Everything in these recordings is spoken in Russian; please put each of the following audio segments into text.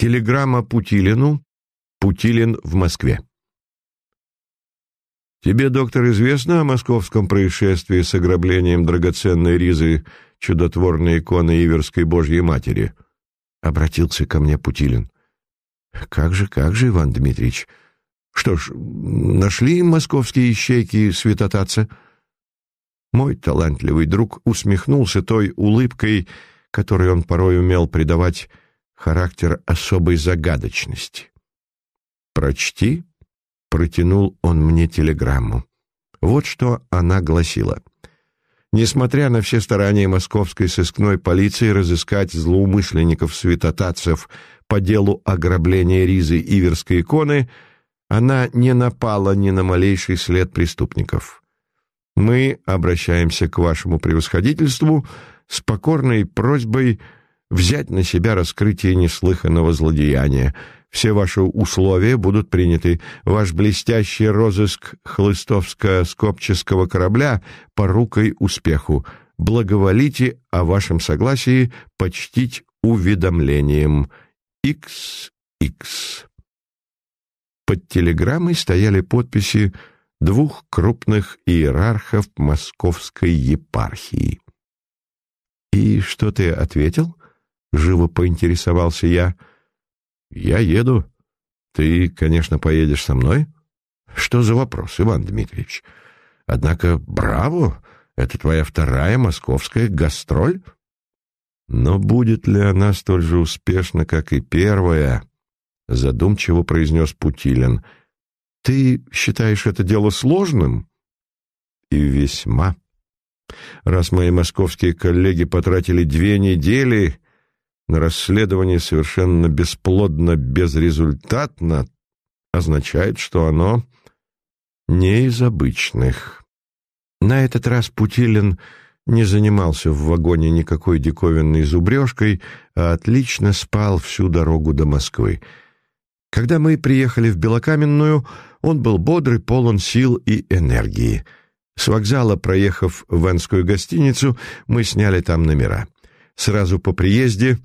Телеграмма Путилину. Путилин в Москве. Тебе, доктор, известно о московском происшествии с ограблением драгоценной ризы чудотворной иконы Иверской Божьей Матери? Обратился ко мне Путилин. Как же, как же, Иван Дмитриевич? Что ж, нашли московские ищейки святотатца? Мой талантливый друг усмехнулся той улыбкой, которой он порой умел придавать характер особой загадочности. «Прочти», — протянул он мне телеграмму. Вот что она гласила. Несмотря на все старания московской сыскной полиции разыскать злоумышленников-святотатцев по делу ограбления Ризы Иверской иконы, она не напала ни на малейший след преступников. Мы обращаемся к вашему превосходительству с покорной просьбой взять на себя раскрытие неслыханного злодеяния. Все ваши условия будут приняты. Ваш блестящий розыск хлыстовско-скопческого корабля порукой успеху. Благоволите о вашем согласии почтить уведомлением. XX. Под телеграммой стояли подписи двух крупных иерархов московской епархии. «И что ты ответил?» — живо поинтересовался я. «Я еду. Ты, конечно, поедешь со мной?» «Что за вопрос, Иван Дмитриевич? Однако, браво! Это твоя вторая московская гастроль?» «Но будет ли она столь же успешна, как и первая?» — задумчиво произнес Путилин. «Ты считаешь это дело сложным?» «И весьма. Раз мои московские коллеги потратили две недели расследование совершенно бесплодно, безрезультатно, означает, что оно не из обычных. На этот раз Путилин не занимался в вагоне никакой диковинной зубрежкой, а отлично спал всю дорогу до Москвы. Когда мы приехали в Белокаменную, он был бодрый, полон сил и энергии. С вокзала, проехав в Венскую гостиницу, мы сняли там номера. Сразу по приезде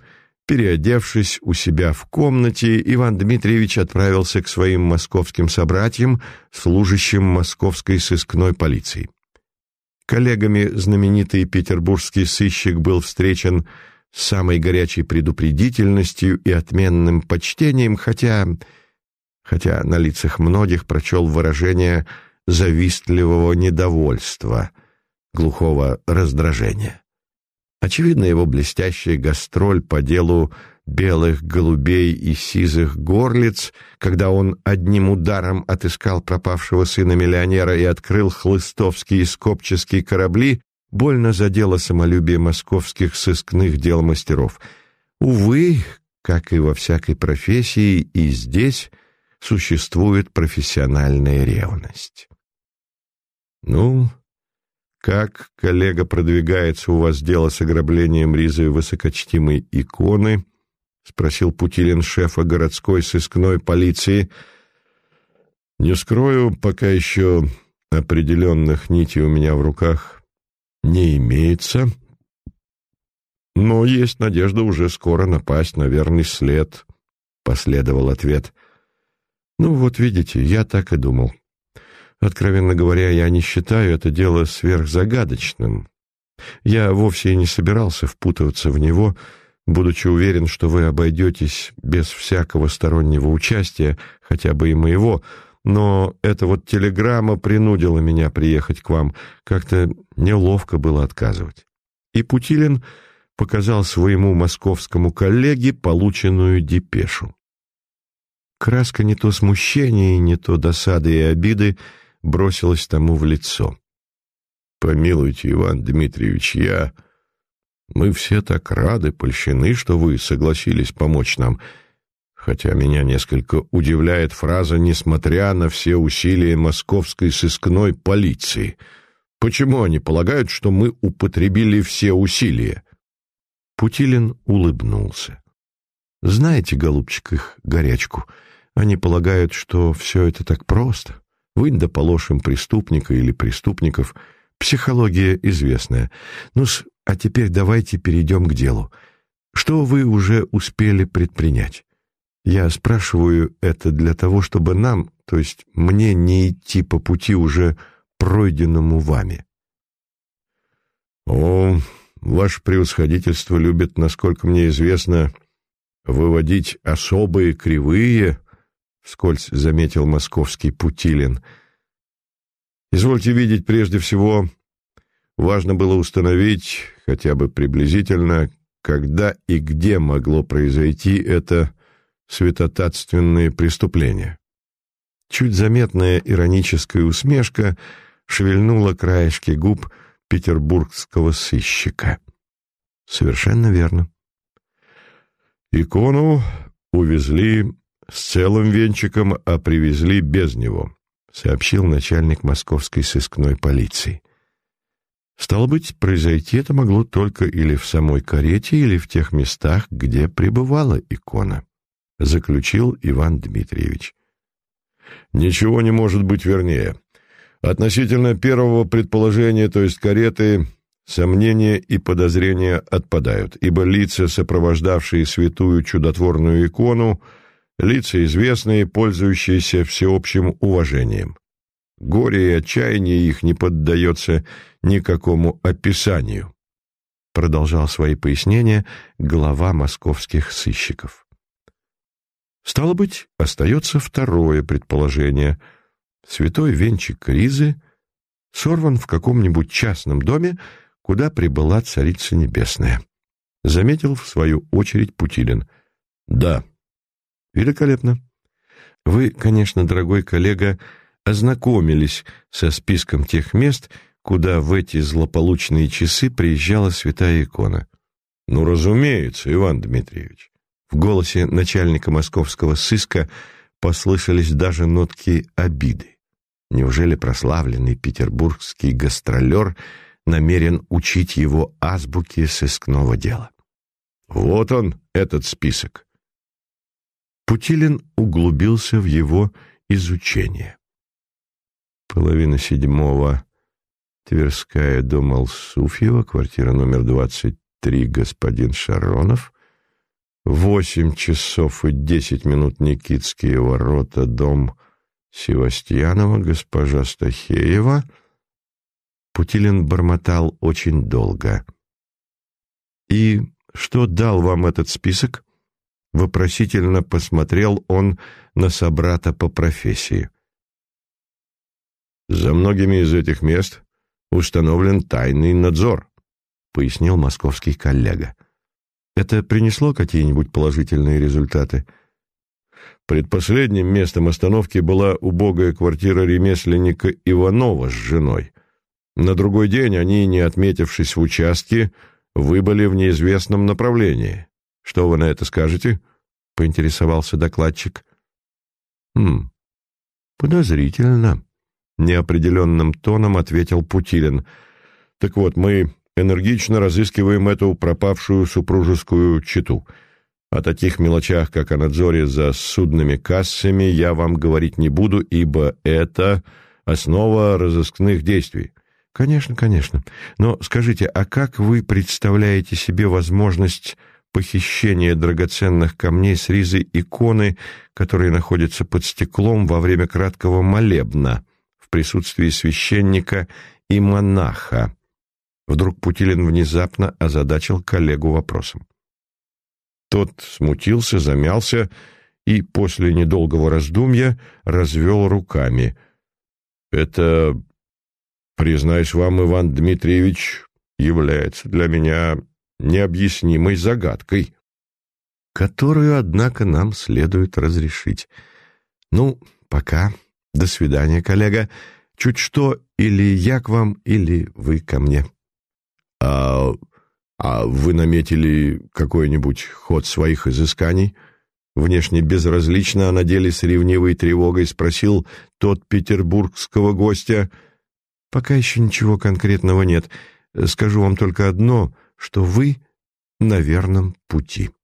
Переодевшись у себя в комнате, Иван Дмитриевич отправился к своим московским собратьям, служащим московской сыскной полиции. Коллегами знаменитый петербургский сыщик был встречен с самой горячей предупредительностью и отменным почтением, хотя, хотя на лицах многих прочел выражение завистливого недовольства, глухого раздражения. Очевидно, его блестящая гастроль по делу белых голубей и сизых горлиц, когда он одним ударом отыскал пропавшего сына миллионера и открыл хлыстовские и скопческие корабли, больно задело самолюбие московских сыскных дел мастеров. Увы, как и во всякой профессии, и здесь существует профессиональная ревность. Ну, «Как, коллега, продвигается у вас дело с ограблением Ризы высокочтимой иконы?» — спросил Путилин шефа городской сыскной полиции. «Не скрою, пока еще определенных нитей у меня в руках не имеется, но есть надежда уже скоро напасть на верный след», — последовал ответ. «Ну вот видите, я так и думал». Откровенно говоря, я не считаю это дело сверхзагадочным. Я вовсе и не собирался впутываться в него, будучи уверен, что вы обойдетесь без всякого стороннего участия, хотя бы и моего, но эта вот телеграмма принудила меня приехать к вам. Как-то неловко было отказывать. И Путилин показал своему московскому коллеге полученную депешу. Краска не то смущения, не то досады и обиды — бросилась тому в лицо. «Помилуйте, Иван Дмитриевич, я... Мы все так рады, польщены, что вы согласились помочь нам, хотя меня несколько удивляет фраза «несмотря на все усилия московской сыскной полиции». Почему они полагают, что мы употребили все усилия?» Путилин улыбнулся. «Знаете, голубчик, их горячку, они полагают, что все это так просто. Вынь да положим преступника или преступников. Психология известная. ну а теперь давайте перейдем к делу. Что вы уже успели предпринять? Я спрашиваю это для того, чтобы нам, то есть мне, не идти по пути уже пройденному вами. О, ваше превосходительство любит, насколько мне известно, выводить особые кривые, вскользь заметил московский Путилин. Извольте видеть, прежде всего, важно было установить, хотя бы приблизительно, когда и где могло произойти это святотатственные преступления. Чуть заметная ироническая усмешка шевельнула краешки губ петербургского сыщика. Совершенно верно. Икону увезли с целым венчиком, а привезли без него, сообщил начальник московской сыскной полиции. Стало быть, произойти это могло только или в самой карете, или в тех местах, где пребывала икона заключил Иван Дмитриевич. Ничего не может быть вернее. Относительно первого предположения, то есть кареты, сомнения и подозрения отпадают, ибо лица, сопровождавшие святую чудотворную икону, лица известные, пользующиеся всеобщим уважением. Горе и отчаяние их не поддается никакому описанию, продолжал свои пояснения глава московских сыщиков. Стало быть, остается второе предположение. Святой венчик Ризы сорван в каком-нибудь частном доме, куда прибыла Царица Небесная. Заметил в свою очередь Путилин. Да. Великолепно. Вы, конечно, дорогой коллега, ознакомились со списком тех мест, куда в эти злополучные часы приезжала святая икона. Ну, разумеется, Иван Дмитриевич. В голосе начальника московского сыска послышались даже нотки обиды. Неужели прославленный петербургский гастролер намерен учить его азбуке сыскного дела? Вот он, этот список. Путилин углубился в его изучение. Половина седьмого. Тверская, дом Алсуфьева, квартира номер двадцать три, господин Шаронов. Восемь часов и десять минут Никитские ворота, дом Севастьянова, госпожа Стахеева. Путилин бормотал очень долго. «И что дал вам этот список?» Вопросительно посмотрел он на собрата по профессии. «За многими из этих мест установлен тайный надзор», — пояснил московский коллега. Это принесло какие-нибудь положительные результаты? Предпоследним местом остановки была убогая квартира ремесленника Иванова с женой. На другой день они, не отметившись в участке, выбыли в неизвестном направлении. Что вы на это скажете? поинтересовался докладчик. Хм. Подозрительно, неопределенным тоном ответил Путилин. Так вот, мы энергично разыскиваем эту пропавшую супружескую чету. О таких мелочах, как о надзоре за судными кассами, я вам говорить не буду, ибо это основа разыскных действий. Конечно, конечно. Но скажите, а как вы представляете себе возможность похищения драгоценных камней с ризы иконы, которые находятся под стеклом во время краткого молебна в присутствии священника и монаха? Вдруг Путилин внезапно озадачил коллегу вопросом. Тот смутился, замялся и после недолгого раздумья развел руками. «Это, признаюсь вам, Иван Дмитриевич, является для меня необъяснимой загадкой, которую, однако, нам следует разрешить. Ну, пока. До свидания, коллега. Чуть что, или я к вам, или вы ко мне». «А, а вы наметили какой-нибудь ход своих изысканий?» Внешне безразлично, а на деле с ревнивой тревогой спросил тот петербургского гостя. «Пока еще ничего конкретного нет. Скажу вам только одно, что вы на верном пути».